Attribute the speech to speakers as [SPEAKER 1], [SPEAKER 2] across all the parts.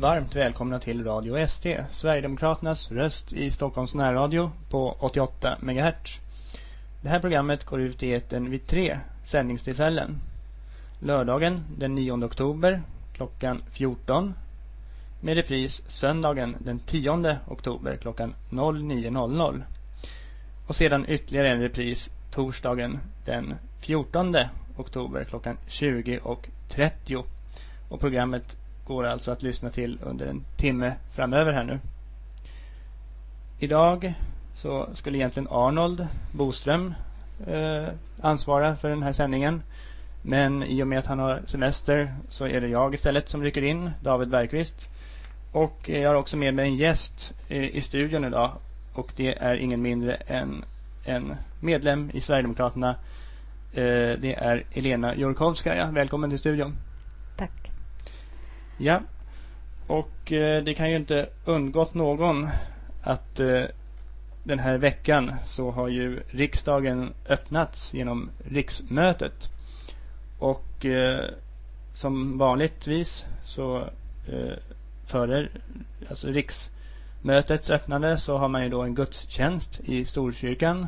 [SPEAKER 1] varmt välkomna till Radio ST, Sverigedemokraternas röst i Stockholms närradio på 88 MHz. Det här programmet går ut i etern vid tre sändningstillfällen. Lördagen den 9 oktober klockan 14 med repris söndagen den 10 oktober klockan 09.00 och sedan ytterligare en repris torsdagen den 14 oktober klockan 20.30 och programmet går alltså att lyssna till under en timme framöver här nu. Idag så skulle egentligen Arnold Boström eh, ansvara för den här sändningen. Men i och med att han har semester så är det jag istället som rycker in, David Bergqvist. Och jag har också med mig en gäst eh, i studion idag. Och det är ingen mindre än en medlem i Sverigedemokraterna. Eh, det är Elena Jorkovskaja. Välkommen till studion.
[SPEAKER 2] Tack.
[SPEAKER 1] Ja, och eh, det kan ju inte undgått någon att eh, den här veckan så har ju riksdagen öppnats genom riksmötet. Och eh, som vanligtvis så eh, före alltså riksmötets öppnande så har man ju då en gudstjänst i Storkyrkan.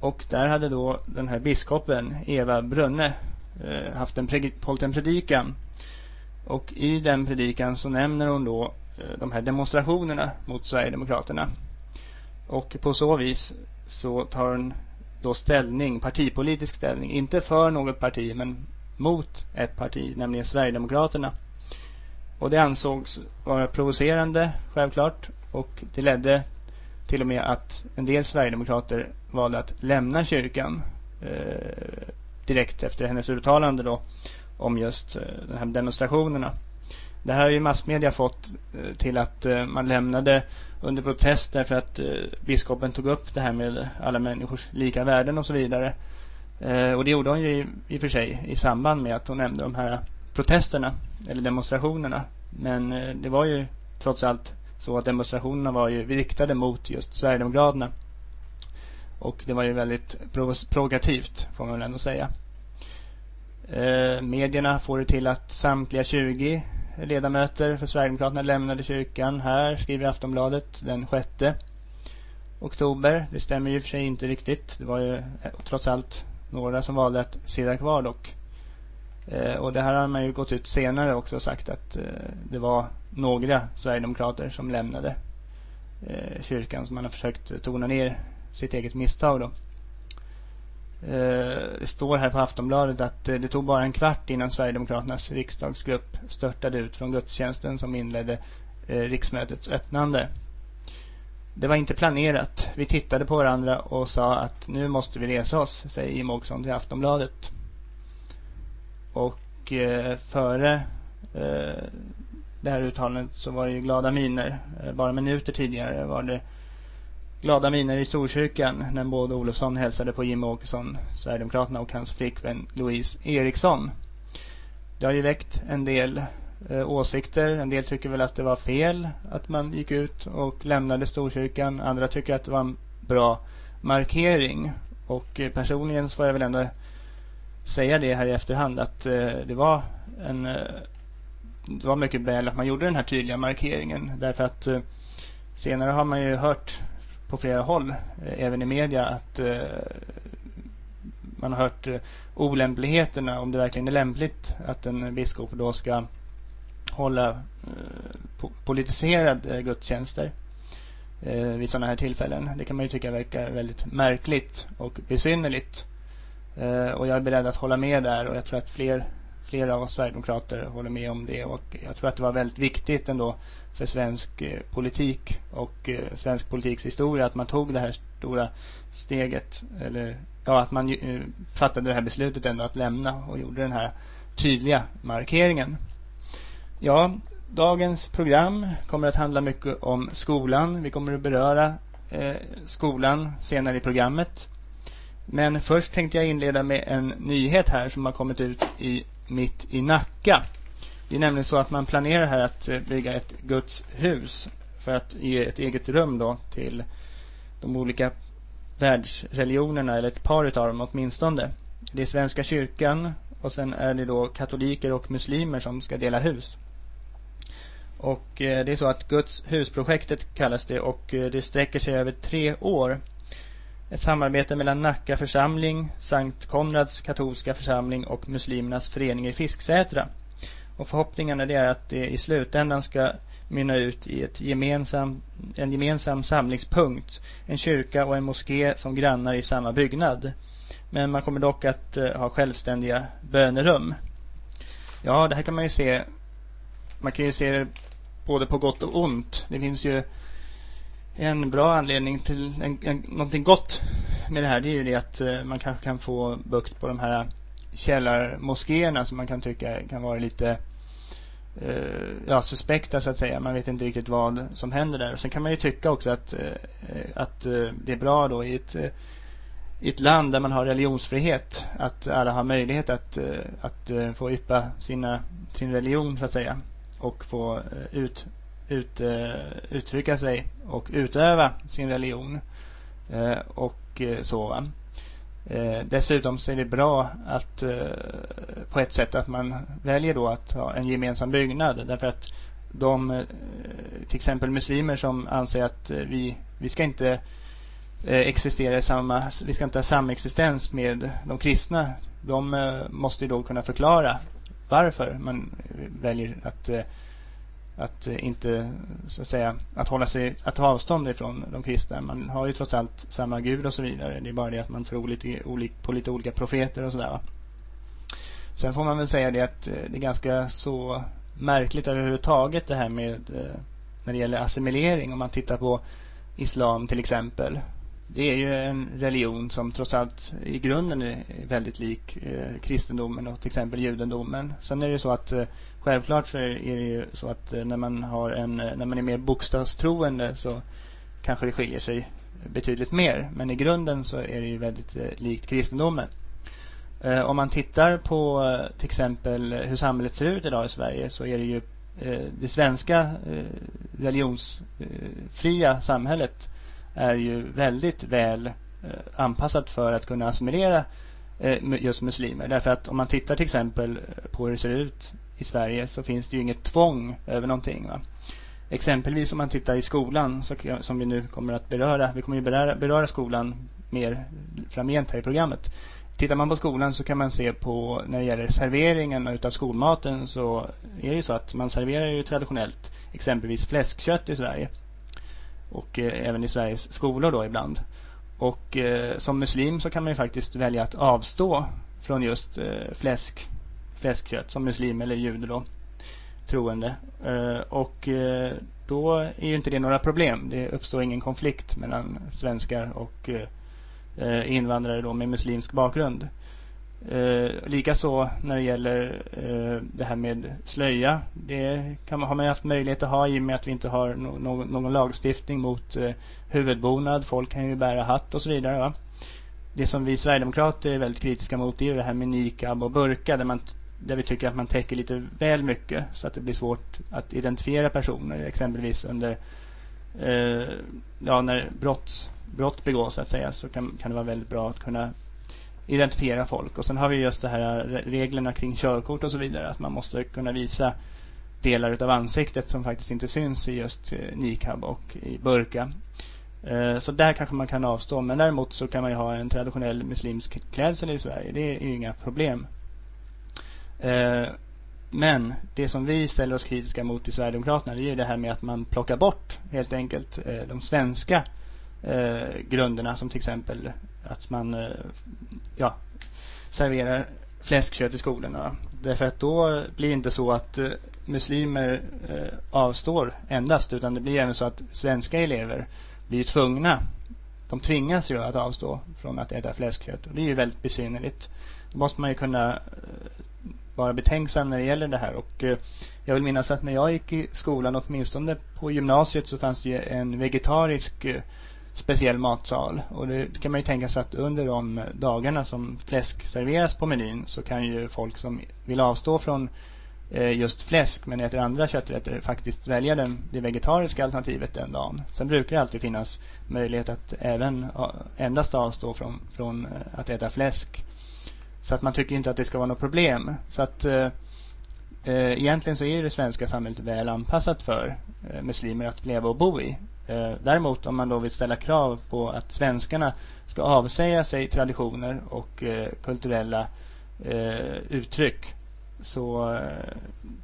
[SPEAKER 1] Och där hade då den här biskopen Eva Brunne eh, haft en, hållit en predikan och i den predikan så nämner hon då eh, de här demonstrationerna mot Sverigedemokraterna. Och på så vis så tar hon då ställning, partipolitisk ställning, inte för något parti men mot ett parti, nämligen Sverigedemokraterna. Och det ansågs vara provocerande, självklart. Och det ledde till och med att en del Sverigedemokrater valde att lämna kyrkan eh, direkt efter hennes uttalande då om just eh, de här demonstrationerna. Det här har ju massmedia fått eh, till att eh, man lämnade under protest därför att biskopen tog upp det här med alla människors lika värden och så vidare. Och det gjorde hon ju i och för sig i samband med att hon nämnde de här protesterna eller demonstrationerna. Men det var ju trots allt så att demonstrationerna var ju riktade mot just Sverigedemokraterna. Och det var ju väldigt provokativt får man väl ändå säga. Eh, medierna får det till att samtliga 20 ledamöter för Sverigedemokraterna lämnade kyrkan här, skriver Aftonbladet den 6 oktober. Det stämmer ju för sig inte riktigt. Det var ju eh, trots allt några som valde att sitta kvar dock. Eh, och det här har man ju gått ut senare också och sagt att eh, det var några Sverigedemokrater som lämnade eh, kyrkan. Så man har försökt tona ner sitt eget misstag då. Eh, det står här på Aftonbladet att eh, det tog bara en kvart innan Sverigedemokraternas riksdagsgrupp störtade ut från gudstjänsten som inledde eh, riksmötets öppnande. Det var inte planerat. Vi tittade på varandra och sa att nu måste vi resa oss, säger Jim Åkesson till Aftonbladet. Och eh, före eh, det här uttalandet så var det ju glada miner. Eh, bara minuter tidigare var det glada miner i Storkyrkan när Maud Olofsson hälsade på Jimmy Åkesson, Sverigedemokraterna och hans flickvän Louise Eriksson. Det har ju väckt en del eh, åsikter. En del tycker väl att det var fel att man gick ut och lämnade Storkyrkan. Andra tycker att det var en bra markering. Och eh, personligen så får jag väl ändå säga det här i efterhand att eh, det var en eh, det var mycket väl att man gjorde den här tydliga markeringen. Därför att eh, senare har man ju hört på flera håll, eh, även i media, att eh, man har hört eh, olämpligheterna, om det verkligen är lämpligt att en biskop då ska hålla politiserade gudstjänster vid sådana här tillfällen. Det kan man ju tycka verkar väldigt märkligt och besynnerligt. Och jag är beredd att hålla med där och jag tror att fler, flera av oss sverigedemokrater håller med om det. Och jag tror att det var väldigt viktigt ändå för svensk eh, politik och eh, svensk politiks historia att man tog det här stora steget eller ja, att man eh, fattade det här beslutet ändå att lämna och gjorde den här tydliga markeringen. Ja, dagens program kommer att handla mycket om skolan. Vi kommer att beröra eh, skolan senare i programmet. Men först tänkte jag inleda med en nyhet här som har kommit ut i mitt i Nacka. Det är nämligen så att man planerar här att eh, bygga ett Guds hus för att ge ett eget rum då till de olika världsreligionerna, eller ett par utav dem åtminstone. Det är Svenska kyrkan och sen är det då katoliker och muslimer som ska dela hus. Och eh, det är så att Guds husprojektet kallas det och eh, det sträcker sig över tre år. Ett samarbete mellan Nacka församling, Sankt Konrads katolska församling och Muslimernas förening i Fisksätra. Och förhoppningen är att det i slutändan ska mynna ut i ett gemensam, en gemensam samlingspunkt. En kyrka och en moské som grannar i samma byggnad. Men man kommer dock att eh, ha självständiga bönerum. Ja, det här kan man ju se. Man kan ju se det både på gott och ont. Det finns ju en bra anledning till en, en, någonting gott med det här. Det är ju det att eh, man kanske kan få bukt på de här källarmoskéerna som man kan tycka kan vara lite eh, ja, suspekta så att säga. Man vet inte riktigt vad som händer där. Sen kan man ju tycka också att, eh, att eh, det är bra då i ett, i ett land där man har religionsfrihet att alla har möjlighet att, att få yppa sina, sin religion så att säga och få ut, ut, eh, uttrycka sig och utöva sin religion eh, och eh, så. va. dessutom så är det bra att på ett sätt att man väljer då att ha en gemensam byggnad därför att de till exempel muslimer som anser att vi, vi ska inte existera i samma, vi ska inte ha samexistens med de kristna. De måste ju då kunna förklara varför man väljer att att eh, inte så att säga att hålla sig att ta avstånd ifrån de kristna. Man har ju trots allt samma gud och så vidare. Det är bara det att man tror lite olik, på lite olika profeter och sådär. Sen får man väl säga det att eh, det är ganska så märkligt överhuvudtaget det här med eh, när det gäller assimilering. Om man tittar på islam till exempel. Det är ju en religion som trots allt i grunden är väldigt lik eh, kristendomen och till exempel judendomen. Sen är det ju så att eh, självklart så är det ju så att eh, när man har en, eh, när man är mer bokstavstroende så kanske det skiljer sig betydligt mer. Men i grunden så är det ju väldigt eh, likt kristendomen. Eh, om man tittar på eh, till exempel hur samhället ser ut idag i Sverige så är det ju eh, det svenska religionsfria samhället är ju väldigt väl eh, anpassat för att kunna assimilera eh, just muslimer. Därför att om man tittar till exempel eh, på hur det ser ut i Sverige så finns det ju inget tvång över någonting. Va? Exempelvis om man tittar i skolan så, som vi nu kommer att beröra. Vi kommer ju beröra, beröra skolan mer framgent här i programmet. Tittar man på skolan så kan man se på när det gäller serveringen utav skolmaten så är det ju så att man serverar ju traditionellt exempelvis fläskkött i Sverige. Och eh, även i Sveriges skolor då ibland. Och eh, som muslim så kan man ju faktiskt välja att avstå från just eh, fläsk fläskkött som muslim eller jude då. Troende. Eh, och eh, då är ju inte det några problem. Det uppstår ingen konflikt mellan svenskar och eh, eh invandrare då med muslimsk bakgrund. Eh, Likaså när det gäller eh, det här med slöja. Det kan man, har man haft möjlighet att ha i och med att vi inte har no, no, någon lagstiftning mot eh, huvudbonad. Folk kan ju bära hatt och så vidare. Va? Det som vi Sverigedemokrater är väldigt kritiska mot är det här med niqab och burka där man där vi tycker att man täcker lite väl mycket så att det blir svårt att identifiera personer exempelvis under eh, ja, när brott, brott begås så att säga så kan, kan det vara väldigt bra att kunna identifiera folk och sen har vi just det här reglerna kring körkort och så vidare att man måste kunna visa delar utav ansiktet som faktiskt inte syns i just eh, niqab och i burka. Eh, så där kanske man kan avstå men däremot så kan man ju ha en traditionell muslimsk klädsel i Sverige. Det är ju inga problem. Eh, men det som vi ställer oss kritiska mot i Sverigedemokraterna det är ju det här med att man plockar bort helt enkelt de svenska grunderna som till exempel att man eh, ja, serverar fläskkött i skolorna. Därför att då blir det inte så att eh, muslimer eh, avstår endast utan det blir även så att svenska elever blir tvungna de tvingas ju att avstå från att äta fläskkött och det är ju väldigt besynnerligt. Då måste man ju kunna vara betänksam när det gäller det här. Och jag vill minnas att när jag gick i skolan, åtminstone på gymnasiet, så fanns det ju en vegetarisk eh, speciell matsal. Och det kan man ju tänka sig att under de dagarna som fläsk serveras på menyn så kan ju folk som vill avstå från eh, just fläsk men äter andra kötträtter faktiskt välja den, det vegetariska alternativet den dagen. Sen brukar det alltid finnas möjlighet att även endast avstå från, från eh, att äta fläsk så att man tycker inte att det ska vara något problem. Så att eh, Eh, egentligen så är det svenska samhället väl anpassat för eh, muslimer att leva och bo i. Eh, däremot om man då vill ställa krav på att svenskarna ska avsäga sig traditioner och eh, kulturella eh, uttryck så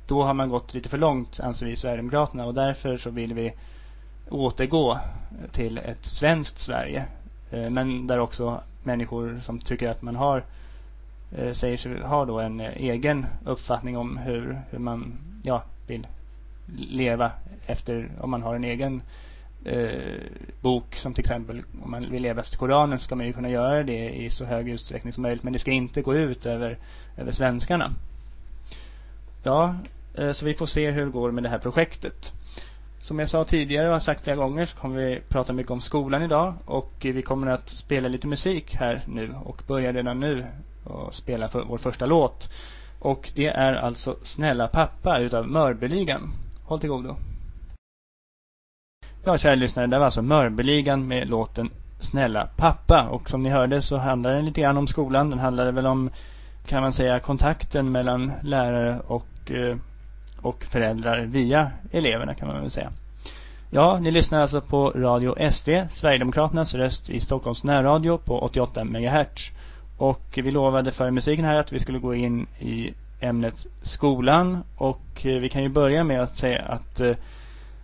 [SPEAKER 1] då har man gått lite för långt anser vi Sverigedemokraterna och därför så vill vi återgå till ett svenskt Sverige. Men där också människor som tycker att man har säger sig ha då en egen uppfattning om hur, hur man ja, vill leva efter om man har en egen eh, bok som till exempel om man vill leva efter Koranen ska man ju kunna göra det i så hög utsträckning som möjligt men det ska inte gå ut över, över svenskarna. Ja, eh, så vi får se hur det går med det här projektet. Som jag sa tidigare och har sagt flera gånger så kommer vi prata mycket om skolan idag och vi kommer att spela lite musik här nu och börja redan nu och spela för vår första låt. Och det är alltså Snälla pappa utav Mörbyligan. Håll till godo. Ja, kära lyssnare, det var alltså Mörbeligan med låten Snälla pappa. Och som ni hörde så handlade den lite grann om skolan. Den handlade väl om, kan man säga, kontakten mellan lärare och, eh, och föräldrar via eleverna kan man väl säga. Ja, ni lyssnar alltså på Radio SD, Sverigedemokraternas röst i Stockholms närradio på 88 MHz. Och vi lovade för musiken här att vi skulle gå in i ämnet skolan. Och eh, vi kan ju börja med att säga att eh,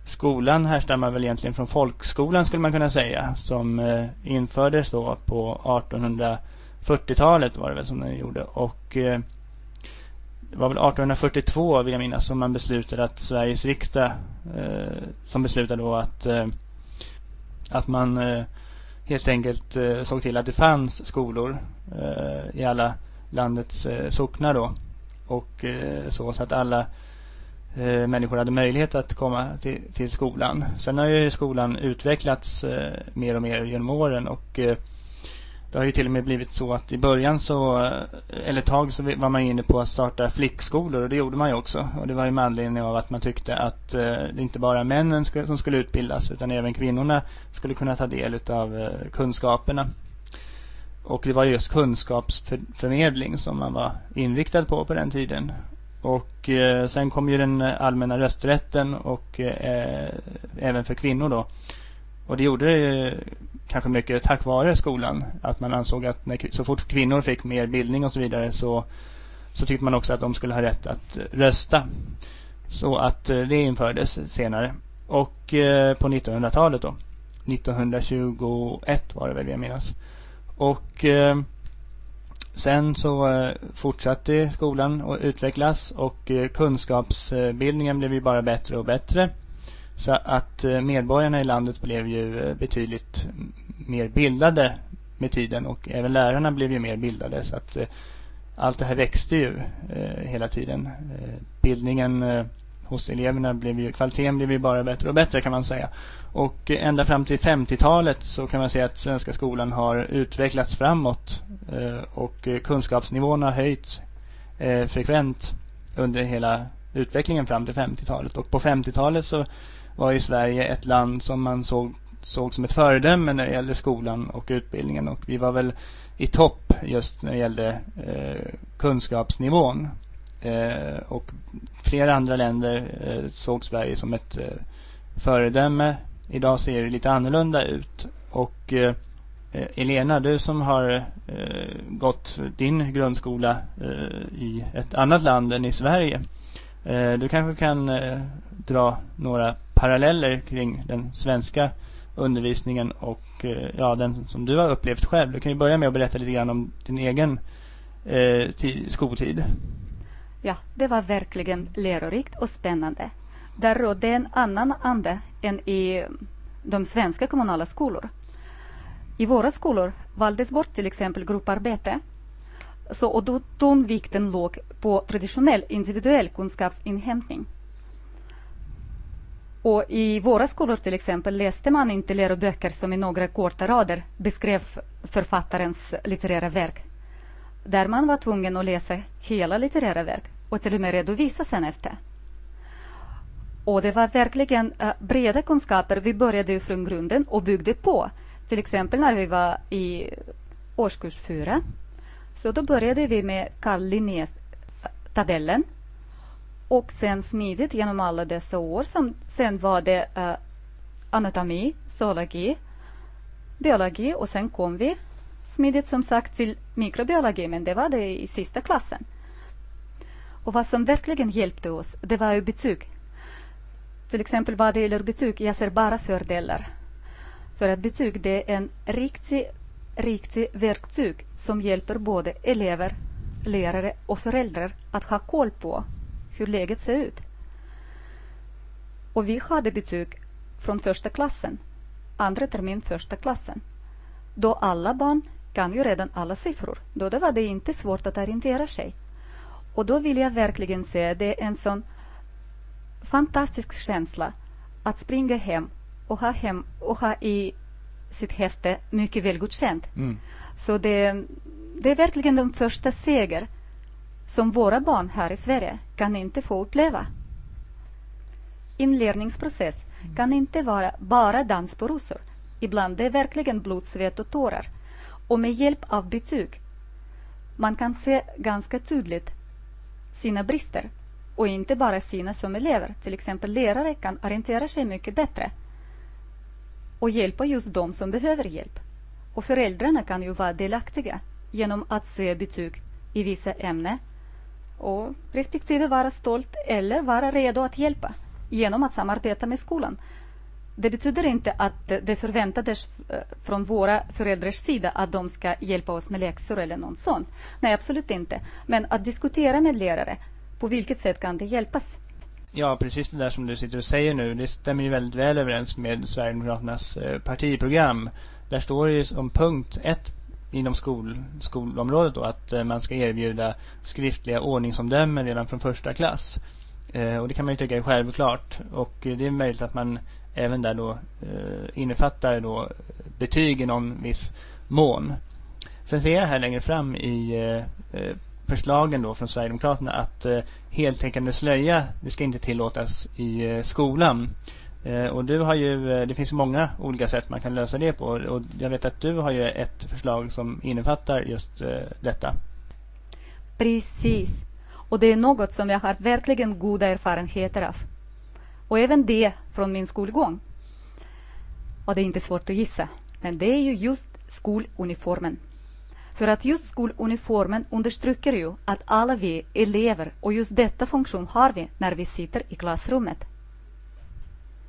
[SPEAKER 1] skolan härstammar väl egentligen från folkskolan skulle man kunna säga. Som eh, infördes då på 1840-talet var det väl som den gjorde. Och eh, det var väl 1842 vill jag minnas som man beslutade att Sveriges riksdag eh, som beslutade då att eh, att man eh, helt enkelt eh, såg till att det fanns skolor eh, i alla landets eh, socknar då. Och eh, så, så att alla eh, människor hade möjlighet att komma till, till skolan. Sen har ju skolan utvecklats eh, mer och mer genom åren och eh, det har ju till och med blivit så att i början så, eh, eller ett tag så var man inne på att starta flickskolor och det gjorde man ju också. Och det var ju med anledning av att man tyckte att eh, det inte bara männen skulle, som skulle utbildas utan även kvinnorna skulle kunna ta del av eh, kunskaperna. Och det var just kunskapsförmedling som man var inriktad på på den tiden. Och eh, sen kom ju den eh, allmänna rösträtten och eh, även för kvinnor då. Och det gjorde det kanske mycket tack vare skolan. Att man ansåg att när, så fort kvinnor fick mer bildning och så vidare så, så tyckte man också att de skulle ha rätt att rösta. Så att eh, det infördes senare. Och eh, på 1900-talet då. 1921 var det väl jag minns. Och eh, Sen så eh, fortsatte skolan att utvecklas och eh, kunskapsbildningen blev ju bara bättre och bättre. Så att eh, medborgarna i landet blev ju eh, betydligt mer bildade med tiden och även lärarna blev ju mer bildade så att eh, allt det här växte ju eh, hela tiden. Bildningen hos eleverna blev ju, kvaliteten blev ju bara bättre och bättre kan man säga. Och ända fram till 50-talet så kan man säga att svenska skolan har utvecklats framåt eh, och kunskapsnivån har höjts eh, frekvent under hela utvecklingen fram till 50-talet. Och på 50-talet så var ju Sverige ett land som man såg, såg som ett föredöme när det gällde skolan och utbildningen. Och vi var väl i topp just när det gällde eh, kunskapsnivån. Eh, och flera andra länder eh, såg Sverige som ett eh, föredöme. Idag ser det lite annorlunda ut. Och eh, eh Elena, du som har eh, gått din grundskola eh, i ett annat land än i Sverige. Eh, du kanske kan eh, dra några paralleller kring den svenska undervisningen och ja, den som du har upplevt själv. Du kan ju börja med att berätta lite grann om din egen skoltid.
[SPEAKER 2] Ja, det var verkligen lärorikt och spännande. Där rådde en annan ande än i de svenska kommunala skolor. I våra skolor valdes bort till exempel grupparbete. Så, och då tonvikten låg på traditionell individuell kunskapsinhämtning. Och I våra skolor till exempel läste man inte läroböcker som i några korta rader beskrev författarens litterära verk där man var tvungen att läsa hela litterära verk och till och med redovisa sen efter. Och det var verkligen uh, breda kunskaper vi började från grunden och byggde på. Till exempel när vi var i årskurs fyra. Så då började vi med Karl Linnés tabellen. Och sen smidigt genom alla dessa år. Som, sen var det uh, anatomi, zoologi, biologi och sen kom vi smidigt som sagt till mikrobiologi men det var det i sista klassen. Och vad som verkligen hjälpte oss det var ju betyg. Till exempel vad det gäller betyg, jag ser bara fördelar. För att betyg det är en riktig, riktig verktyg som hjälper både elever, lärare och föräldrar att ha koll på hur läget ser ut. Och vi hade betyg från första klassen, andra termin första klassen. Då alla barn kan ju redan alla siffror. Då det var det inte svårt att orientera sig. Och då vill jag verkligen säga det är en sån fantastisk känsla att springa hem och ha, hem och ha i sitt häfte mycket väl godkänt. Mm. Så det, det är verkligen den första seger som våra barn här i Sverige kan inte få uppleva. Inlärningsprocess kan inte vara bara dans på rosor. Ibland det är verkligen blod, svett och tårar. Och med hjälp av betyg man kan se ganska tydligt sina brister och inte bara sina som elever. Till exempel lärare kan orientera sig mycket bättre och hjälpa just de som behöver hjälp. Och föräldrarna kan ju vara delaktiga genom att se betyg i vissa ämnen och respektive vara stolt eller vara redo att hjälpa genom att samarbeta med skolan. Det betyder inte att det förväntades eh, från våra föräldrars sida att de ska hjälpa oss med läxor eller något sånt. Nej, absolut inte. Men att diskutera med lärare, på vilket sätt kan det hjälpas?
[SPEAKER 1] Ja, precis det där som du sitter och säger nu, det stämmer ju väldigt väl överens med Sverigedemokraternas eh, partiprogram. Där står det ju som punkt ett inom skol, skolområdet då att eh, man ska erbjuda skriftliga ordningsomdömen redan från första klass. och det kan man ju tycka är självklart. Och det är möjligt att man även där då eh, innefattar då betyg i någon viss mån. Sen ser jag här längre fram i eh, eh, förslagen då från Sverigedemokraterna att eh, heltäckande slöja det ska inte tillåtas i eh, skolan. Eh, och du har ju, eh, det finns många olika sätt man kan lösa det på och jag vet att du har ju ett förslag som innefattar just eh, detta.
[SPEAKER 2] Precis. Och det är något som jag har verkligen goda erfarenheter av. Och även det från min skolgång. Och det är inte svårt att gissa. Men det är ju just skoluniformen. För att just skoluniformen understryker ju att alla vi elever och just detta funktion har vi när vi sitter i klassrummet.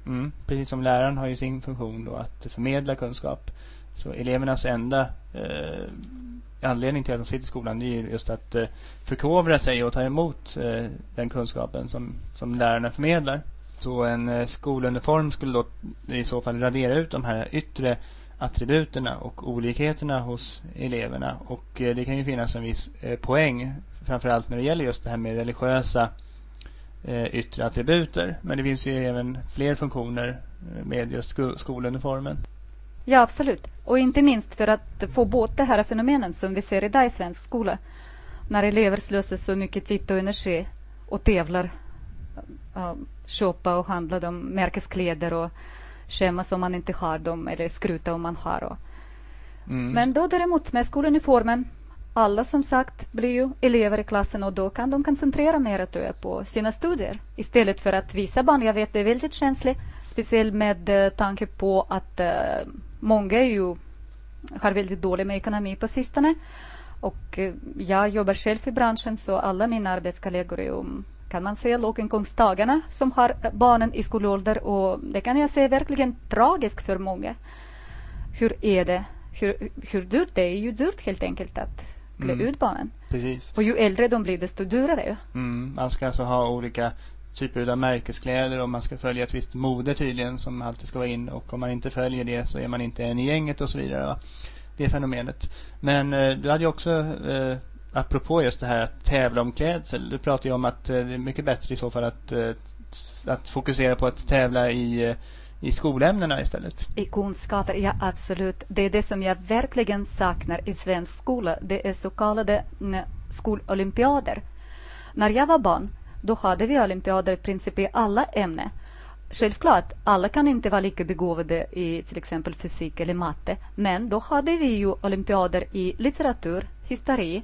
[SPEAKER 1] Mm, precis som läraren har ju sin funktion då att förmedla kunskap. Så elevernas enda eh, anledning till att de sitter i skolan det är just att eh, förkovra sig och ta emot eh, den kunskapen som, som lärarna förmedlar. Så en eh, skoluniform skulle då i så fall radera ut de här yttre attributerna och olikheterna hos eleverna. Och eh, det kan ju finnas en viss eh, poäng framförallt när det gäller just det här med religiösa yttre attributer. Men det finns ju även fler funktioner med just skoluniformen.
[SPEAKER 2] Ja, absolut. Och inte minst för att få bort det här fenomenen som vi ser idag i svensk skola. När elever slösar så mycket tid och energi och tävlar köpa och handla de märkeskläder och skämmas om man inte har dem eller skruta om man har. Och. Mm. Men då däremot med skoluniformen alla som sagt blir ju elever i klassen och då kan de koncentrera mer tror jag, på sina studier. Istället för att vissa barn, jag vet det är väldigt känsligt, speciellt med uh, tanke på att uh, många ju har väldigt dåligt med ekonomi på sistone. Och uh, jag jobbar själv i branschen så alla mina arbetskollegor är kan man säga låginkomsttagarna som har barnen i skolålder och det kan jag säga verkligen tragiskt för många. Hur är det? Hur, hur dyrt det är? ju dyrt helt enkelt att klä mm. ut barnen.
[SPEAKER 1] Precis.
[SPEAKER 2] Och ju äldre de blir desto dyrare.
[SPEAKER 1] Mm. Man ska alltså ha olika typer av märkeskläder och man ska följa ett visst mode tydligen som alltid ska vara in och om man inte följer det så är man inte en i gänget och så vidare. Va? Det fenomenet. Men eh, du hade ju också eh, apropå just det här att tävla om klädsel. Du pratar ju om att eh, det är mycket bättre i så fall att, eh, att fokusera på att tävla i, eh, i skolämnena istället.
[SPEAKER 2] I kunskaper, ja absolut. Det är det som jag verkligen saknar i svensk skola. Det är så kallade mm, skololympiader. När jag var barn, då hade vi olympiader i princip i alla ämnen. Självklart, alla kan inte vara lika begåvade i till exempel fysik eller matte. Men då hade vi ju olympiader i litteratur, historia,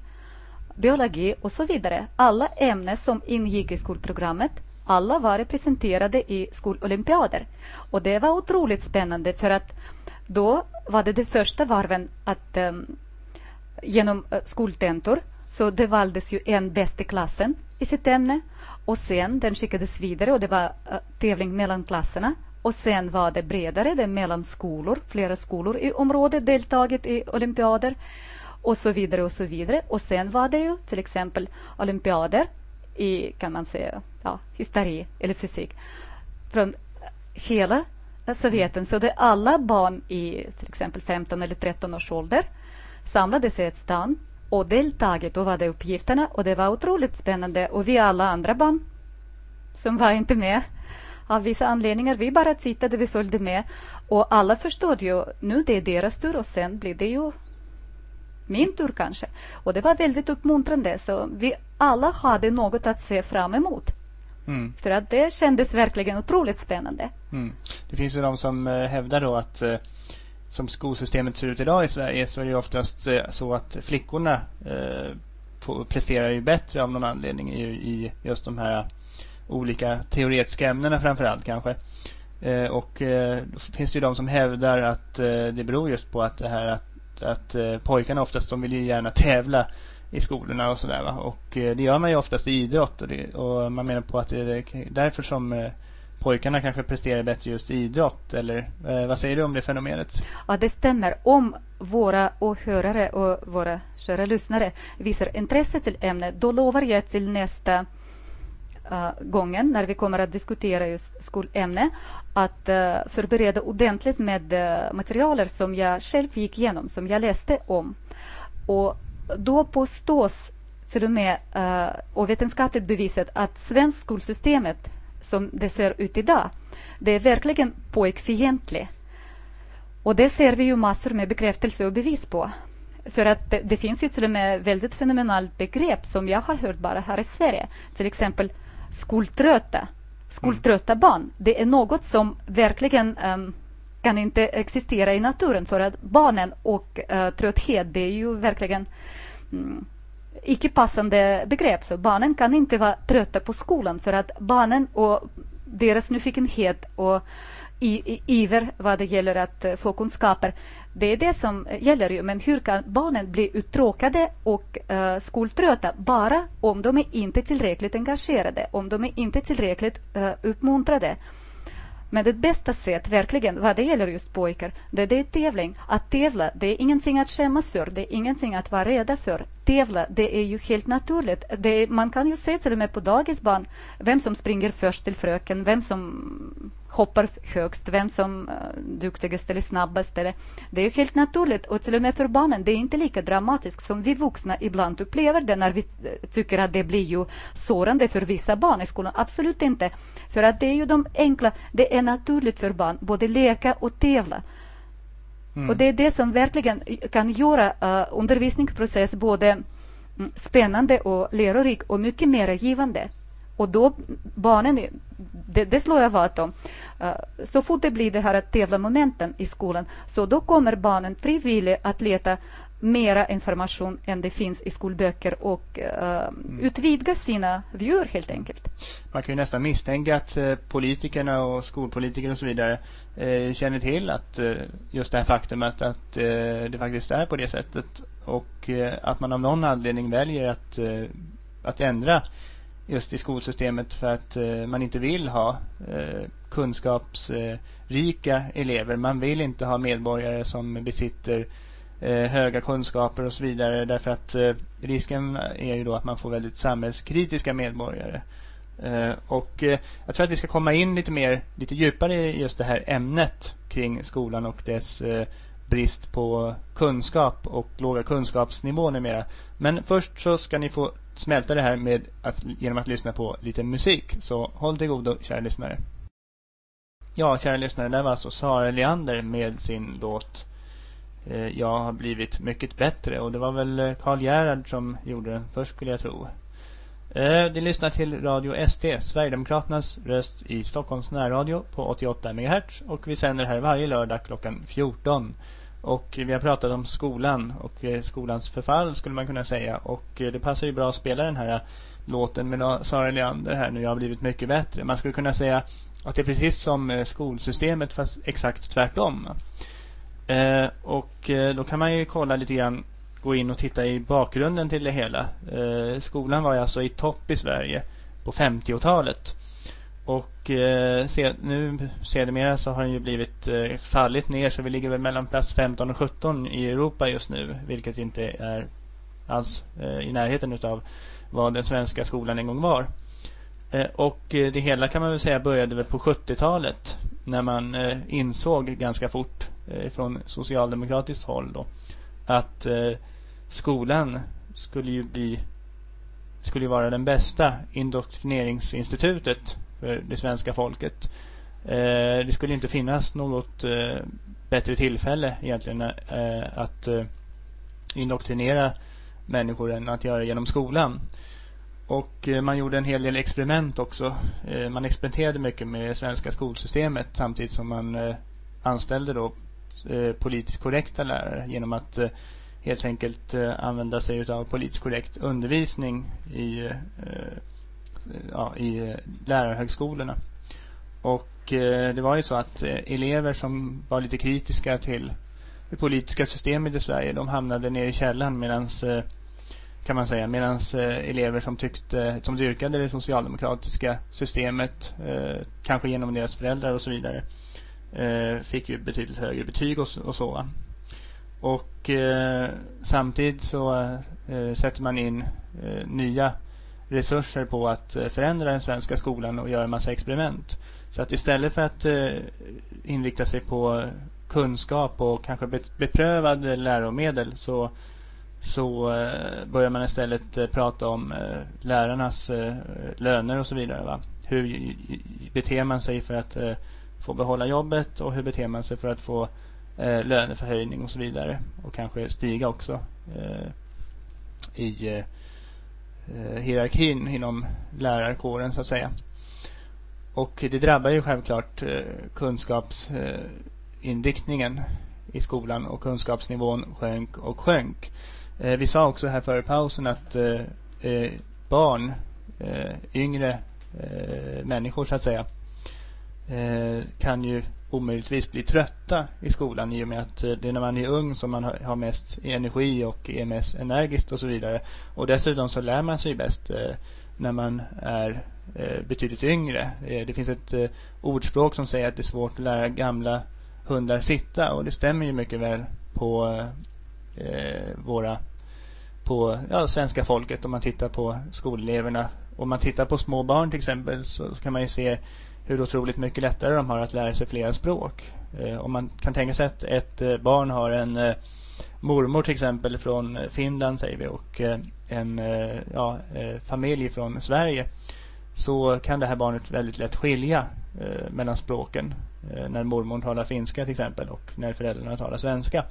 [SPEAKER 2] biologi och så vidare. Alla ämnen som ingick i skolprogrammet, alla var representerade i skololympiader. Och det var otroligt spännande för att då var det de första varven att um, genom eh, skoltentor så det valdes ju en bäst i klassen i sitt ämne och sen den skickades vidare och det var uh, tävling mellan klasserna och sen var det bredare, det mellan skolor, flera skolor i området deltagit i olympiader och så vidare och så vidare. Och sen var det ju till exempel olympiader i, kan man säga, ja, historia eller fysik från hela Sovjeten. Så det alla barn i till exempel 15 eller 13 års ålder samlades i ett stan och deltagit och var det uppgifterna och det var otroligt spännande och vi alla andra barn som var inte med av vissa anledningar. Vi bara tittade, vi följde med och alla förstod ju nu det är deras tur och sen blir det ju min tur kanske. Och det var väldigt uppmuntrande så vi alla hade något att se fram emot. Mm. För att det kändes verkligen otroligt spännande.
[SPEAKER 1] Mm. Det finns ju de som eh, hävdar då att eh, som skolsystemet ser ut idag i Sverige så är det oftast eh, så att flickorna presterar ju bättre av någon anledning i, i just de här olika teoretiska ämnena framförallt kanske. Eh, och eh, då finns det ju de som hävdar att eh, det beror just på att det här att, att eh, pojkarna oftast de vill ju gärna tävla i skolorna och sådär va. Och eh, det gör man ju oftast i idrott och, det, och man menar på att det är därför som eh, pojkarna kanske presterar bättre just i idrott eller eh, vad säger du om det fenomenet?
[SPEAKER 2] Ja det stämmer. Om våra åhörare och våra kära lyssnare visar intresse till ämnet då lovar jag till nästa Eh, gången när vi kommer att diskutera just skolämne att uh, förbereda ordentligt med uh, materialer som jag själv gick igenom, som jag läste om. Och då påstås till och med och vetenskapligt bevisat att svensk skolsystemet som det ser ut idag, det är verkligen pojkfientligt. Och det ser vi ju massor med bekräftelse och bevis på. För att det, det, finns ju till och med väldigt fenomenalt begrepp som jag har hört bara här i Sverige. Till exempel skoltrötta, skoltrötta mm. barn. Det är något som verkligen um, kan inte existera i naturen för att barnen och uh, trötthet det är ju verkligen um, icke passande begrepp. Så barnen kan inte vara trötta på skolan för att barnen och deras nyfikenhet och i, i, iver vad det gäller att eh, få kunskaper. Det är det som eh, gäller ju. Men hur kan barnen bli uttråkade och uh, skoltrötta bara om de är inte tillräckligt engagerade, om de är inte tillräckligt uh, uppmuntrade? Men det bästa sättet, verkligen, vad det gäller just pojkar, det, det är tävling. Att tävla, det är ingenting att skämmas för, det är ingenting att vara rädda för. Tävla, det är ju helt naturligt. Det, man kan ju se till och med på dagisbarn vem som springer först till fröken, vem som hoppar högst, vem som är uh, duktigast eller snabbast. Eller, det är helt naturligt och till och med för barnen, det är inte lika dramatiskt som vi vuxna ibland upplever det när vi uh, tycker att det blir ju sårande för vissa barn i skolan. Absolut inte. För att det är ju de enkla, det är naturligt för barn, både leka och tävla. Mm. Och det är det som verkligen kan göra uh, undervisningsprocess både mm, spännande och lärorik och mycket mer givande. Och då barnen, det, det slår jag vad om. Uh, så fort det blir det här att tävla momenten i skolan, så då kommer barnen frivilligt att leta mera information än det finns i skolböcker och uh, mm. utvidga sina vyer helt enkelt.
[SPEAKER 1] Man kan ju nästan misstänka att uh, politikerna och skolpolitiker och så vidare uh, känner till att just det här faktumet att det faktiskt är på det sättet och att man av någon anledning väljer att, att ändra just i skolsystemet för att eh, man inte vill ha eh, kunskapsrika elever. Man vill inte ha medborgare som besitter eh, höga kunskaper och så vidare därför att eh, risken är ju då att man får väldigt samhällskritiska medborgare. Eh, och eh, jag tror att vi ska komma in lite mer, lite djupare i just det här ämnet kring skolan och dess eh, brist på kunskap och låga kunskapsnivå numera. Men först så ska ni få smälta det här med att, genom att lyssna på lite musik. Så håll till godo, kära lyssnare. Ja, kära lyssnare, det var alltså Sara Leander med sin låt eh, Jag har blivit mycket bättre. Och det var väl eh, Karl Gerhard som gjorde den först skulle jag tro. Eh, lyssnar till Radio ST, Sverigedemokraternas röst i Stockholms närradio på 88 MHz. Och vi sänder här varje lördag klockan 14. Och vi har pratat om skolan och eh, skolans förfall skulle man kunna säga. Och eh, det passar ju bra att spela den här eh, låten med Sara Leander här nu. Jag har blivit mycket bättre. Man skulle kunna säga att det är precis som skolsystemet fast exakt tvärtom. Och då kan man ju kolla lite grann, gå in och titta i bakgrunden till det hela. Skolan var ju alltså i topp i Sverige på 50-talet. Och eh, se, nu sedermera så har den ju blivit eh, fallit ner så vi ligger väl mellan plats 15 och 17 i Europa just nu. Vilket inte är alls eh, i närheten utav vad den svenska skolan en gång var. Eh, och eh, det hela kan man väl säga började väl på 70-talet när man eh, insåg ganska fort eh, från socialdemokratiskt håll då att eh, skolan skulle ju bli skulle ju vara den bästa indoktrineringsinstitutet för det svenska folket. Eh, det skulle inte finnas något eh, bättre tillfälle egentligen eh, att indoktrinera människor än att göra det genom skolan. Och eh, man gjorde en hel del experiment också. Eh, man experimenterade mycket med det svenska skolsystemet samtidigt som man eh, anställde då politiskt korrekta lärare genom att helt enkelt använda sig av politiskt korrekt undervisning i, ja, i eh, lärarhögskolorna. Och eh, det var ju så att eh, elever som var lite kritiska till det politiska systemet i Sverige de hamnade nere i källan medan kan man säga. Medan eh, elever som tyckte, som dyrkade det socialdemokratiska systemet, eh, kanske genom deras föräldrar och så vidare, eh, fick ju betydligt högre betyg och, och så. Och eh, samtidigt så eh, sätter man in eh, nya resurser på att eh, förändra den svenska skolan och göra en massa experiment. Så att istället för att eh, inrikta sig på kunskap och kanske beprövade läromedel så så eh, börjar man istället prata om lärarnas löner och så vidare. Va? Hur beter man sig för att få behålla jobbet och hur beter man sig för att få löneförhöjning och så vidare. Och kanske stiga också i Eh, hierarkin inom lärarkåren så att säga. Och det drabbar ju självklart eh, kunskapsinriktningen eh, i skolan och kunskapsnivån sjönk och sjönk. Vi sa också här före pausen att barn, yngre människor så att säga, kan ju omöjligtvis bli trötta i skolan i och med att eh, det är när man är ung som man har mest energi och är mest energiskt och så vidare. Och dessutom så lär man sig bäst eh, när man är eh, betydligt yngre. Det finns ett ordspråk som säger att det är svårt att lära gamla hundar sitta och det stämmer ju mycket väl på våra på ja, svenska folket om man tittar på skoleleverna. Om man tittar på små barn till exempel så kan man ju se hur otroligt mycket lättare de har att lära sig flera språk. Eh, om man kan tänka sig att ett eh, barn har en eh, mormor till exempel från Finland säger vi och eh, en eh, ja, eh, familj från Sverige så kan det här barnet väldigt lätt skilja eh, mellan språken eh, när mormor talar finska till exempel och när föräldrarna talar svenska.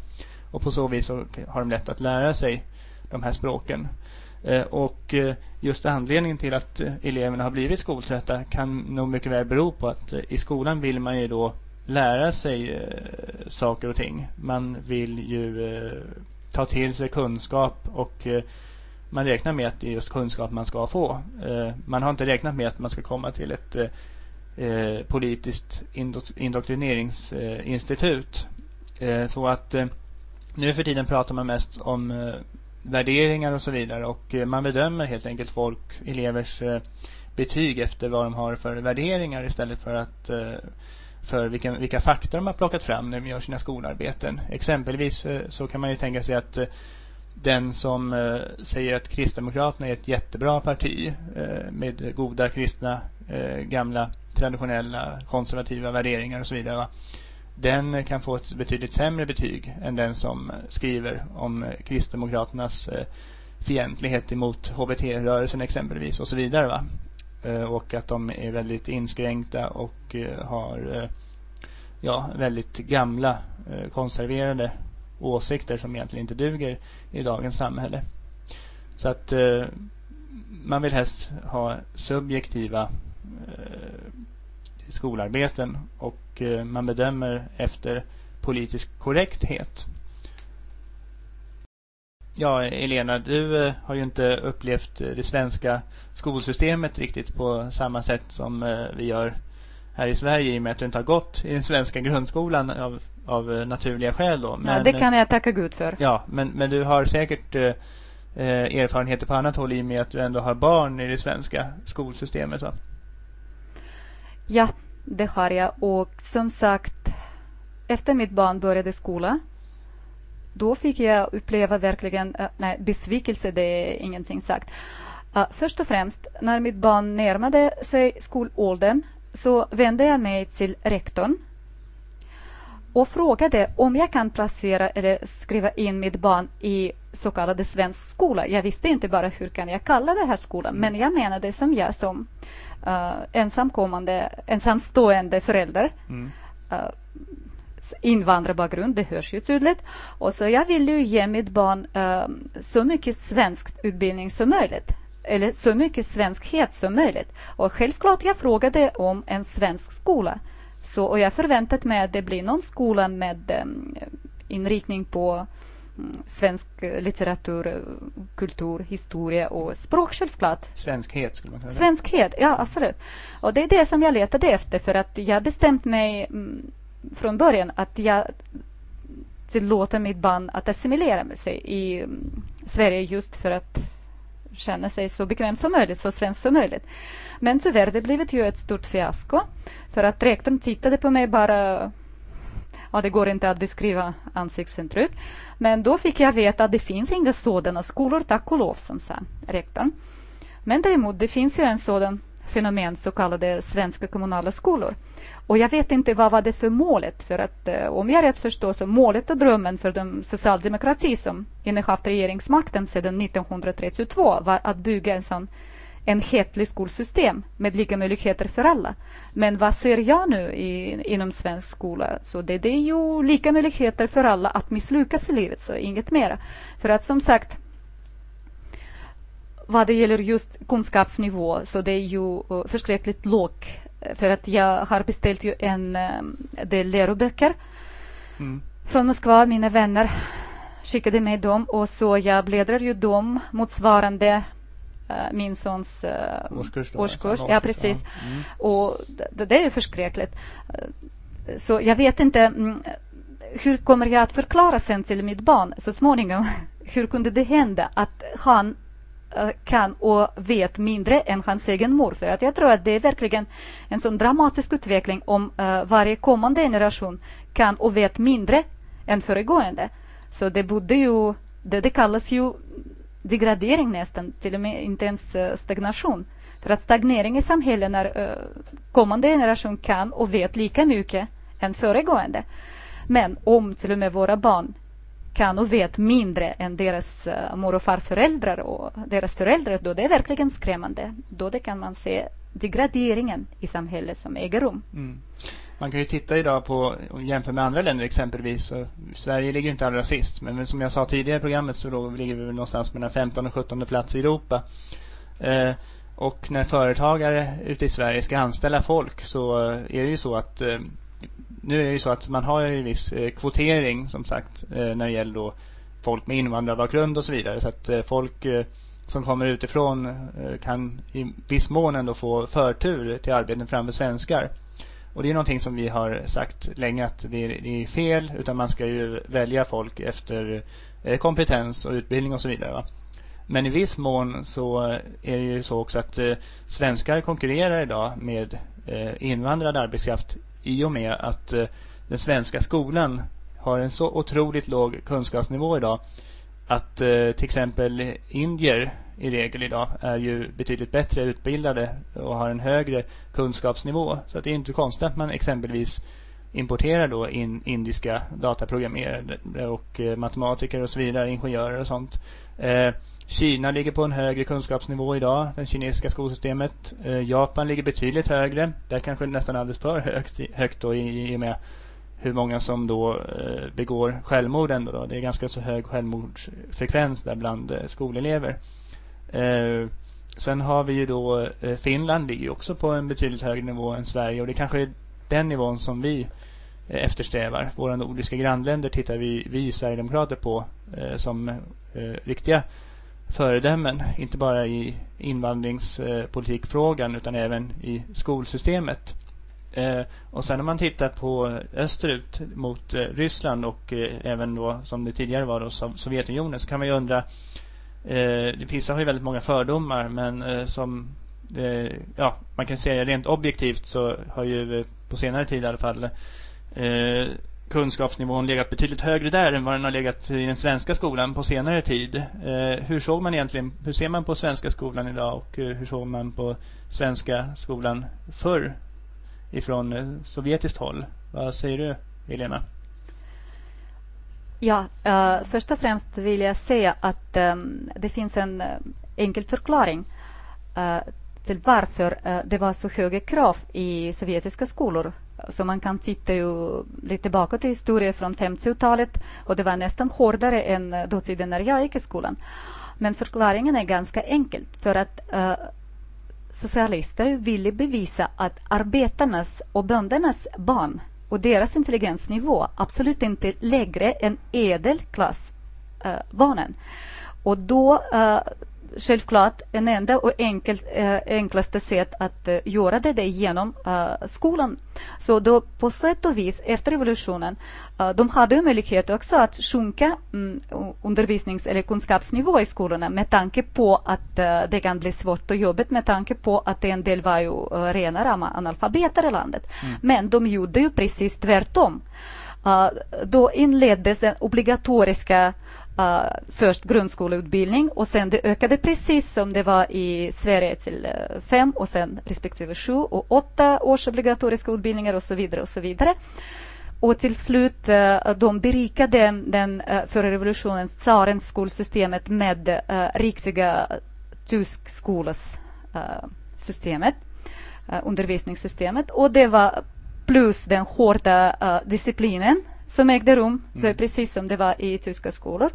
[SPEAKER 1] Och på så vis så har de lätt att lära sig de här språken. Eh, och eh, just anledningen till att eh, eleverna har blivit skoltrötta kan nog mycket väl bero på att i skolan vill man ju då lära sig saker och ting. Man vill ju ta till sig kunskap och man räknar med att det är just kunskap man ska få. Man har inte räknat med att man ska komma till ett politiskt indoktrineringsinstitut. Så att nu för tiden pratar man mest om värderingar och så vidare. Och eh, man bedömer helt enkelt folk, elevers eh, betyg efter vad de har för värderingar istället för att eh, för vilka, vilka fakta de har plockat fram när de gör sina skolarbeten. Exempelvis så kan man ju tänka sig att den som säger att Kristdemokraterna är ett jättebra parti med goda kristna, gamla, traditionella, konservativa värderingar och så vidare den kan få ett betydligt sämre betyg än den som skriver om eh, Kristdemokraternas eh, fientlighet emot HBT-rörelsen exempelvis och så vidare. Va? Eh, och att de är väldigt inskränkta och har ja, väldigt gamla konserverade åsikter som egentligen inte duger i dagens samhälle. Så att man vill helst ha subjektiva skolarbeten och eh, man bedömer efter politisk korrekthet. Ja, Elena, du har ju inte upplevt det svenska skolsystemet riktigt på samma sätt som vi gör här i Sverige i och med att du inte har gått i den svenska grundskolan av, av naturliga skäl då.
[SPEAKER 2] Men, ja, det kan jag tacka Gud för.
[SPEAKER 1] Ja, men, men du har säkert eh, erfarenheter på annat håll i och med att du ändå har barn i det svenska skolsystemet va?
[SPEAKER 2] Ja, det har jag och som sagt efter mitt barn började skola då fick jag uppleva verkligen, eh, nej besvikelse det är ingenting sagt. Eh, först och främst när mitt barn närmade sig skolåldern så vände jag mig till rektorn och frågade om jag kan placera eller skriva in mitt barn i så kallade svensk skola. Jag visste inte bara hur kan jag kalla det här skolan, men jag menade som jag som uh, ensamkommande, ensamstående förälder. Mm. Uh, invandrarbakgrund, det hörs ju tydligt. Och så jag vill ju ge mitt barn uh, så mycket svensk utbildning som möjligt eller så mycket svenskhet som möjligt. Och självklart jag frågade om en svensk skola. Så, och jag förväntat mig att det blir någon skola med um, inriktning på svensk litteratur, kultur, historia och språk självklart.
[SPEAKER 1] Svenskhet skulle man
[SPEAKER 2] säga. Svenskhet, ja absolut. Och det är det som jag letade efter för att jag bestämt mig um, från början att jag tillåter mitt barn att assimilera sig i Sverige just för att känna sig så bekväm som möjligt, så svensk som möjligt. Men tyvärr, det blev ju ett stort fiasko. För att rektorn tittade på mig bara Ja, det går inte att beskriva ansiktsintryck. Men då fick jag veta att det finns inga sådana skolor, tack och lov, som sa rektorn. Men däremot, det finns ju en sådan fenomen, så kallade svenska kommunala skolor. Och jag vet inte vad var det för målet, för att eh, om jag rätt förstår så målet och drömmen för den socialdemokrati som innehaft regeringsmakten sedan 1932 var att bygga en sån enhetlig skolsystem med lika möjligheter för alla. Men vad ser jag nu i, inom svensk skola? Så det, det är ju lika möjligheter för alla att misslyckas i livet, så inget mera. För att som sagt, vad det gäller just kunskapsnivå så det är ju uh, förskräckligt låg. För att jag har beställt ju en um, del läroböcker mm. från Moskva. Mina vänner skickade mig dem och så jag bläddrar ju dem motsvarande min sons uh, årskurs. Då, årskurs. Ja, precis. Ja. Mm. Och det, det, är ju förskräckligt. Uh, så jag vet inte mm, hur kommer jag att förklara sen till mitt barn så småningom hur kunde det hända att han Eh, kan och vet mindre än hans egen mor. För att jag tror att det är verkligen en sån dramatisk utveckling om uh, varje kommande generation kan och vet mindre än föregående. Så det borde ju, det, det kallas ju degradering nästan, till och med inte ens eh, stagnation. För att stagnering i samhället när uh, kommande generation kan och vet lika mycket än föregående. Men om till och med våra barn kan och vet mindre än deras uh, mor och farföräldrar och deras föräldrar, då det är verkligen skrämmande. Då det kan man se degraderingen i samhället som äger rum. Mm.
[SPEAKER 1] Man kan ju titta idag på och jämföra med andra länder exempelvis. Så Sverige ligger inte allra sist. Men, som jag sa tidigare i programmet så då ligger vi någonstans mellan 15 och 17 plats i Europa. Eh, och när företagare ute i Sverige ska anställa folk så eh, är det ju så att eh, nu är det ju så att man har ju en viss eh, kvotering som sagt eh, när det gäller då folk med invandrarbakgrund och så vidare. Så att eh, folk eh, som kommer utifrån eh, kan i viss mån ändå få förtur till arbeten framför svenskar. Och det är någonting som vi har sagt länge att det är, det är fel utan man ska ju välja folk efter eh, kompetens och utbildning och så vidare. Va? Men i viss mån så eh, är det ju så också att eh, svenskar konkurrerar idag med invandrad arbetskraft i och med att eh, den svenska skolan har en så otroligt låg kunskapsnivå idag att eh, till exempel indier i regel idag är ju betydligt bättre utbildade och har en högre kunskapsnivå. Så att det är inte konstigt att man exempelvis importerar då in indiska dataprogrammerare och eh, matematiker och så vidare, ingenjörer och sånt. Eh, Kina ligger på en högre kunskapsnivå idag, det kinesiska skolsystemet. Eh, Japan ligger betydligt högre. Där kanske nästan alldeles för högt, högt då i, i och med hur många som då begår självmord ändå. Då. Det är ganska så hög självmordsfrekvens där bland skolelever. Eh, sen har vi ju då eh, Finland ligger ju också på en betydligt högre nivå än Sverige och det kanske är den nivån som vi eh, eftersträvar. Våra nordiska grannländer tittar vi, vi Sverigedemokrater på eh, som eh, riktiga föredömen. Inte bara i invandringspolitikfrågan utan även i skolsystemet. Eh, och sen om man tittar på österut mot eh, Ryssland och eh, även då som det tidigare var då Sovjetunionen så kan man ju undra eh, Vissa har ju väldigt många fördomar men eh, som eh, ja, man kan säga rent objektivt så har ju eh, på senare tid i alla fall eh, kunskapsnivån legat betydligt högre där än vad den har legat i den svenska skolan på senare tid. Eh, hur såg man egentligen, hur ser man på svenska skolan idag och eh, hur såg man på svenska skolan förr ifrån eh, sovjetiskt håll? Vad säger du, Helena?
[SPEAKER 2] Ja, uh, först och främst vill jag säga att um, det finns en uh, enkel förklaring uh, till varför det var så höga krav i sovjetiska skolor så man kan titta ju lite bakåt i historien från 50-talet och det var nästan hårdare än dåtiden när jag gick i skolan. Men förklaringen är ganska enkel. för att uh, socialister ville bevisa att arbetarnas och böndernas barn och deras intelligensnivå absolut inte lägre än ädelklassbarnen. Eh, och då eh, självklart en enda och enkel, eh, enklaste sätt att eh, göra det, det är genom eh, skolan. Så då på sätt och vis efter revolutionen, eh, de hade möjlighet också att sjunka mm, undervisnings eller kunskapsnivå i skolorna med tanke på att eh, det kan bli svårt och jobbigt med tanke på att en del var ju uh, rena rama analfabeter i landet. Mm. Men de gjorde ju precis tvärtom. Då inleddes den obligatoriska uh, först grundskoleutbildning och sen det ökade precis som det var i Sverige till uh, fem och sen respektive sju och åtta års obligatoriska utbildningar och så vidare och så vidare. Och till slut uh, de berikade den uh, före revolutionen tsarens skolsystemet med uh, riktiga tysk skolas systemet, undervisningssystemet och det var plus den hårda disciplinen som ägde rum, mm. precis som det var i tyska skolor.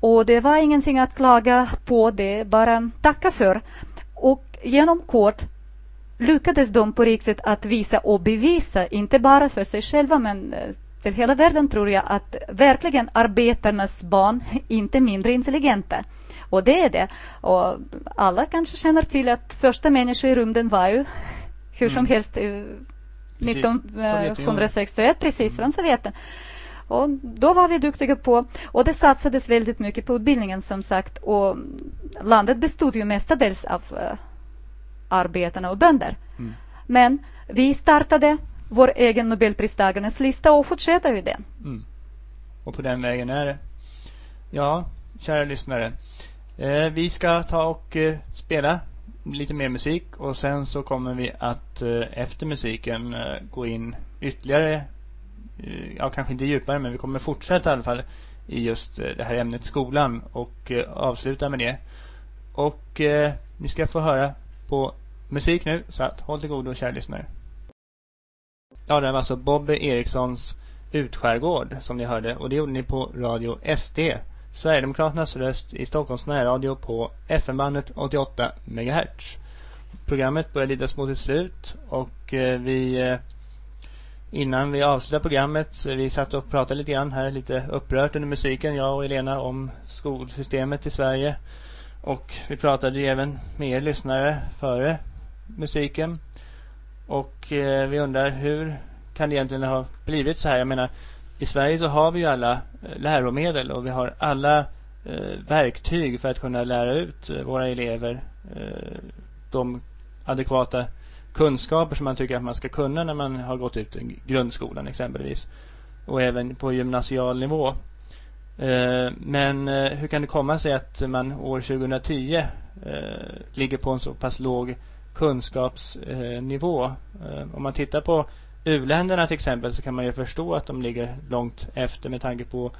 [SPEAKER 2] Och det var ingenting att klaga på, det bara tacka för. Och genom kort lyckades de på riktigt att visa och bevisa, inte bara för sig själva men eh, till hela världen tror jag att verkligen arbetarnas barn inte mindre intelligenta. Och det är det. Och alla kanske känner till att första människan i rymden var ju hur som mm. helst eh, 1961, precis från Sovjeten. Och då var vi duktiga på, och det satsades väldigt mycket på utbildningen som sagt. Och landet bestod ju mestadels av uh, arbetarna och bönder. Mm. Men vi startade vår egen nobelpristagarnas lista och fortsätter ju den. Mm.
[SPEAKER 1] Och på den vägen är det. Ja, kära lyssnare. Eh, vi ska ta och eh, spela lite mer musik och sen så kommer vi att eh, efter musiken eh, gå in ytterligare, eh, ja kanske inte djupare men vi kommer fortsätta i alla fall i just eh, det här ämnet skolan och eh, avsluta med det. Och eh ni ska få höra på musik nu så att håll till godo kära lyssnare. Ja, det var alltså Bobby Erikssons Utskärgård som ni hörde och det gjorde ni på Radio SD Sverigedemokraternas röst i Stockholms närradio på FM-bandet 88 MHz. Programmet börjar lidas mot ett slut och eh, vi eh, innan vi avslutar programmet så vi satt och pratade lite grann här lite upprört under musiken jag och Elena om skolsystemet i Sverige. Och vi pratade ju även med er lyssnare före musiken. Och eh, vi undrar hur kan det egentligen ha blivit så här? Jag menar i Sverige så har vi ju alla eh, läromedel och vi har alla eh, verktyg för att kunna lära ut eh, våra elever eh, de adekvata kunskaper som man tycker att man ska kunna när man har gått ut grundskolan exempelvis. Och även på gymnasial nivå. Eh, men hur kan det komma sig att man år 2010 ligger på en så pass låg kunskapsnivå? om man tittar på U-länderna till exempel så kan man ju förstå att de ligger långt efter med tanke på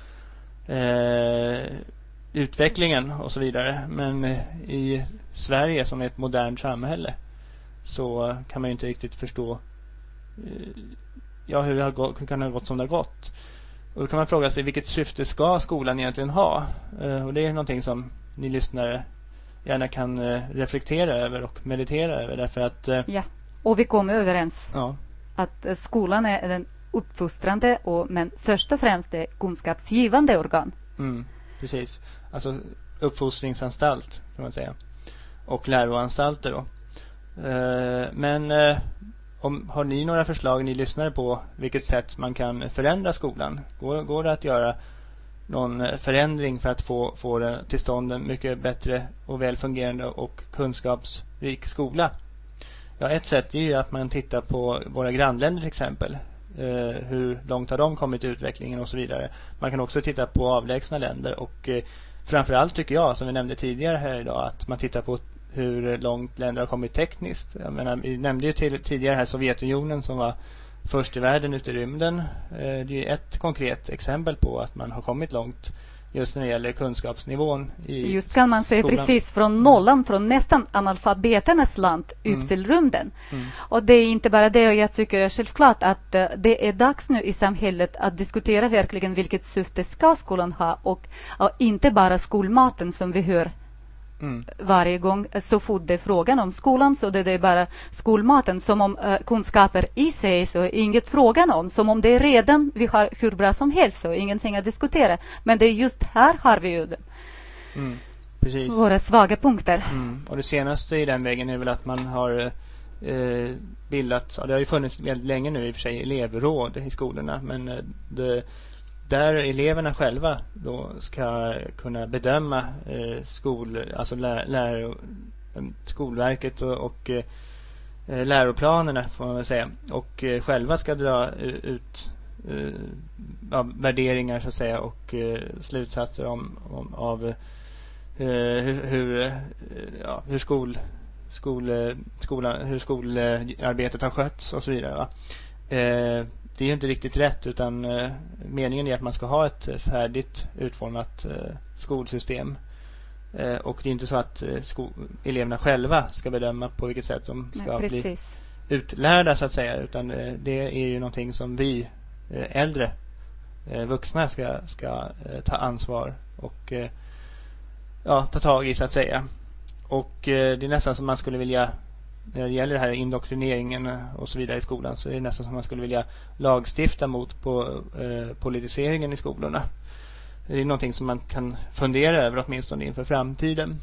[SPEAKER 1] eh, utvecklingen och så vidare. Men i Sverige som är ett modernt samhälle så kan man ju inte riktigt förstå eh, ja, hur, det har gått, hur kan det ha gått som det har gått. Och då kan man fråga sig vilket syfte ska skolan egentligen ha? Eh, och det är någonting som ni lyssnare gärna kan eh, reflektera över och meditera över därför att
[SPEAKER 2] Ja, och vi kommer överens. Ja att eh, skolan är den uppfostrande och, men först och främst det kunskapsgivande organ.
[SPEAKER 1] Mm, precis. Alltså uppfostringsanstalt kan man säga. Och läroanstalter då. Eh, men eh, om, har ni några förslag ni lyssnare på vilket sätt man kan förändra skolan? Går, går det att göra någon eh, förändring för att få, få till stånd en mycket bättre och väl fungerande och kunskapsrik skola? Ja, ett sätt är ju att man tittar på våra grannländer till exempel. Eh, hur långt har de kommit i utvecklingen och så vidare. Man kan också titta på avlägsna länder och eh, framförallt tycker jag, som vi nämnde tidigare här idag, att man tittar på hur långt länder har kommit tekniskt. Jag menar, vi nämnde ju till, tidigare här Sovjetunionen som var först i världen ute i rymden. Eh, det är ett konkret exempel på att man har kommit långt just när det gäller kunskapsnivån i
[SPEAKER 2] Just kan man säga
[SPEAKER 1] skolan.
[SPEAKER 2] precis från nollan, från nästan analfabeternas land upp
[SPEAKER 1] Mm.
[SPEAKER 2] till rymden.
[SPEAKER 1] Mm.
[SPEAKER 2] Och det är inte bara det, och jag tycker självklart att eh, det är dags nu i samhället att diskutera verkligen vilket syfte ska skolan ha och, och inte bara skolmaten som vi hör
[SPEAKER 1] Mm.
[SPEAKER 2] varje gång så fort det är frågan om skolan så det är bara skolmaten som om eh, kunskaper i sig så är inget frågan om som om det är redan vi har hur bra som helst så ingenting att diskutera men det är just här har vi ju
[SPEAKER 1] Mm. Precis.
[SPEAKER 2] våra svaga punkter.
[SPEAKER 1] Mm. Och det senaste i den vägen är väl att man har eh, bildat, ja, det har ju funnits väldigt länge nu i och för sig, elevråd i skolorna. Men eh, det, där eleverna själva då ska kunna bedöma eh, skol, alltså lä, läro, eh, Skolverket och, och eh, läroplanerna får man väl säga. Och eh, själva ska dra eh, ut eh, ja, värderingar så att säga och slutsatser om, om, av hur, hur, ja, hur skol, skol, skolan, hur skolarbetet har skötts och så vidare. Va? Det är ju inte riktigt rätt utan eh, meningen är att man ska ha ett färdigt utformat eh, skolsystem. Eh, och det är inte så att eh, eleverna själva ska bedöma på vilket sätt de ska
[SPEAKER 2] Nej,
[SPEAKER 1] bli utlärda så att säga. Utan eh, det är ju någonting som vi eh, äldre vuxna ska, ska ta ansvar och ja, ta tag i så att säga. Och det är nästan som man skulle vilja när det gäller det här indoktrineringen och så vidare i skolan så är det nästan som man skulle vilja lagstifta mot på eh, politiseringen i skolorna. Det är någonting som man kan fundera över åtminstone inför framtiden.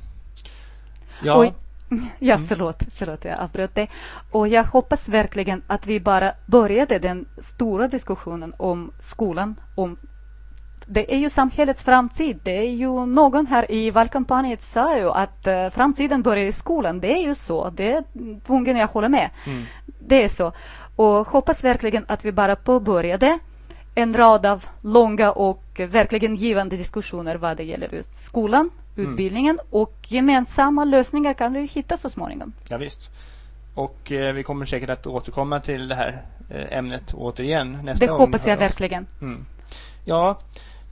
[SPEAKER 1] Ja,
[SPEAKER 2] Oj. Ja,
[SPEAKER 1] Mm.
[SPEAKER 2] förlåt, förlåt, jag avbröt dig. Och jag hoppas verkligen att vi bara började den stora diskussionen om skolan, om det är ju samhällets framtid. Det är ju någon här i valkampanjen sa ju att eh, framtiden börjar i skolan. Det är ju så. Det är tvungen jag håller med.
[SPEAKER 1] mm,
[SPEAKER 2] Det är så. Och hoppas verkligen att vi bara påbörjade en rad av långa och verkligen givande diskussioner vad det gäller skolan,
[SPEAKER 1] Mm.
[SPEAKER 2] utbildningen och gemensamma lösningar kan vi hitta så småningom.
[SPEAKER 1] ja, visst. Och eh, vi kommer säkert att återkomma till det här eh, ämnet återigen nästa
[SPEAKER 2] Det
[SPEAKER 1] gång.
[SPEAKER 2] hoppas
[SPEAKER 1] vi
[SPEAKER 2] jag verkligen.
[SPEAKER 1] Mm. Ja,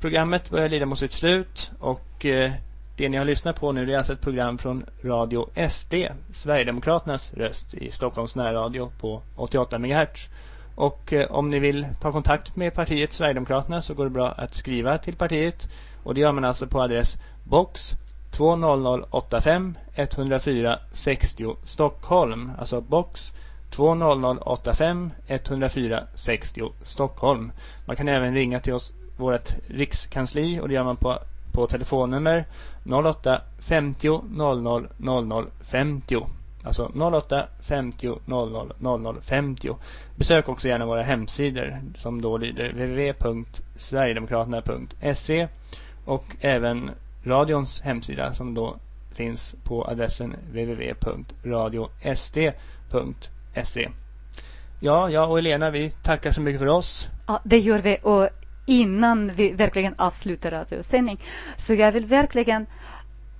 [SPEAKER 1] programmet börjar lida mot sitt slut och eh, det ni har lyssnat på nu det är alltså ett program från Radio SD, Sverigedemokraternas röst i Stockholms närradio på 88 MHz. Och eh, om ni vill ta kontakt med partiet Sverigedemokraterna så går det bra att skriva till partiet och det gör man alltså på adress box 20085 104 60 Stockholm. Alltså box 20085 104 60 Stockholm. Man kan även ringa till oss, vårt rikskansli och det gör man på, på telefonnummer 08 50 00 00 50. Alltså 08 50 00 00 50. Besök också gärna våra hemsidor som då lyder www.sverigedemokraterna.se och även radions hemsida som då finns på adressen www.radiosd.se. Ja, jag och Elena vi tackar så mycket för oss.
[SPEAKER 2] Ja, det gör vi. Och innan vi verkligen avslutar radiosändning så jag vill verkligen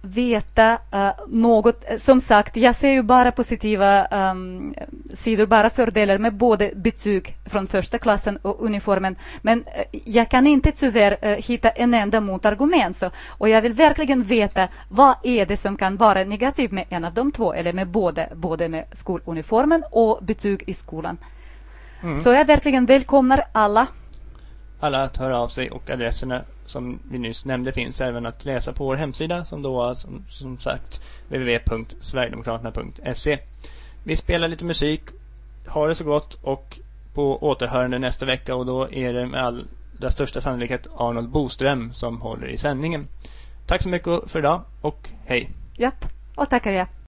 [SPEAKER 2] veta uh, något. Som sagt, jag ser ju bara positiva um, sidor, bara fördelar med både betyg från första klassen och uniformen. Men uh, jag kan inte tyvärr uh, hitta en enda motargument. Så, och jag vill verkligen veta vad är det som kan vara negativt med en av de två eller med både, både med skoluniformen och betyg i skolan.
[SPEAKER 1] Mm.
[SPEAKER 2] Så jag verkligen välkomnar alla
[SPEAKER 1] alla att höra av sig och adresserna som vi nyss nämnde finns även att läsa på vår hemsida som då är som, som sagt www.sverigedemokraterna.se Vi spelar lite musik. Ha det så gott och på återhörande nästa vecka och då är det med allra största sannolikhet Arnold Boström som håller i sändningen. Tack så mycket för idag och hej!
[SPEAKER 2] Japp, och tackar jag.